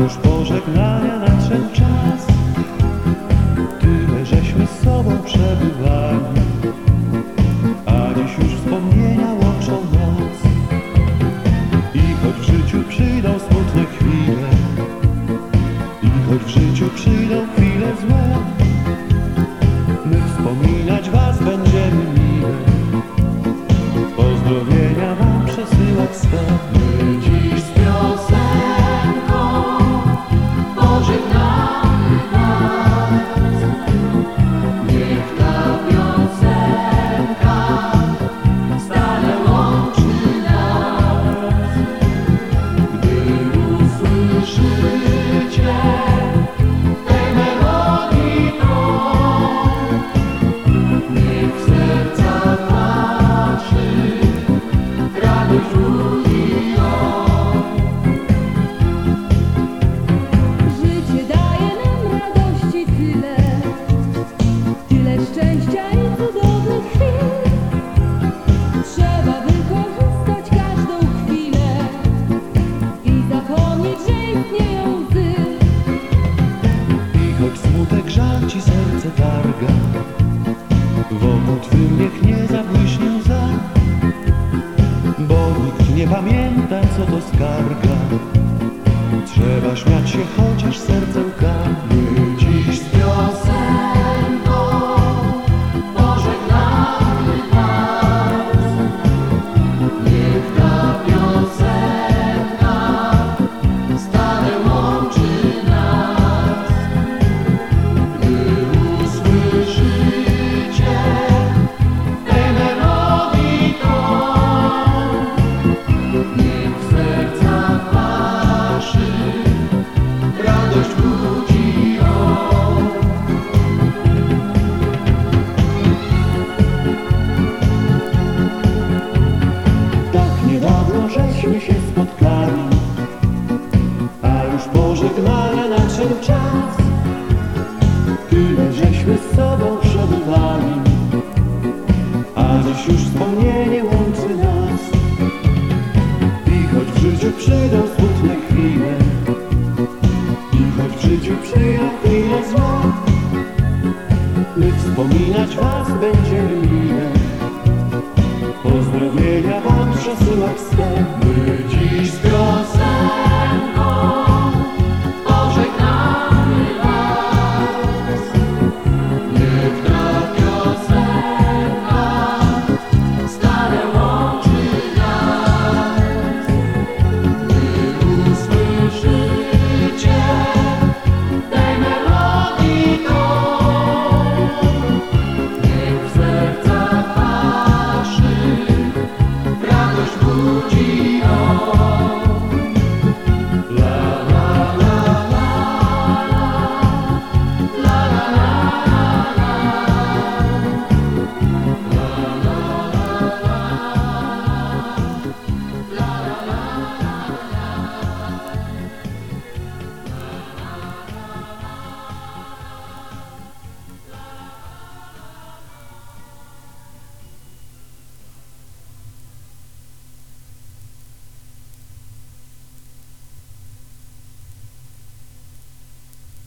Już pożegnania nadszedł czas. Tyle żeśmy z sobą przebywali. A dziś już wspomnienia łączą nas I choć w życiu przyjdą smutne chwile I choć w życiu przyjdą chwile złe My wspominać was będziemy mile Pozdrowienia choć smutek żal ci serce targa, wokół twym niech nie zabłyśnie łza, bo nikt nie pamięta, co to skarga. Trzeba śmiać się, chociaż serce łka. Żeśmy się spotkali, a już pożegnania nadszedł czas. Tyle żeśmy z sobą przebywali, a dziś już wspomnienie łączy nas. I choć w życiu przyjdą smutne chwile, i choć w życiu przyjdą chwile złe, my wspominać was będziemy miłe. Pozdrowienia